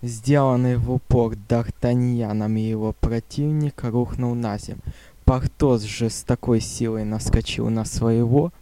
Сделанный в упор Д'Артаньяном и его противник рухнул наземь. Портос же с такой силой наскочил на своего,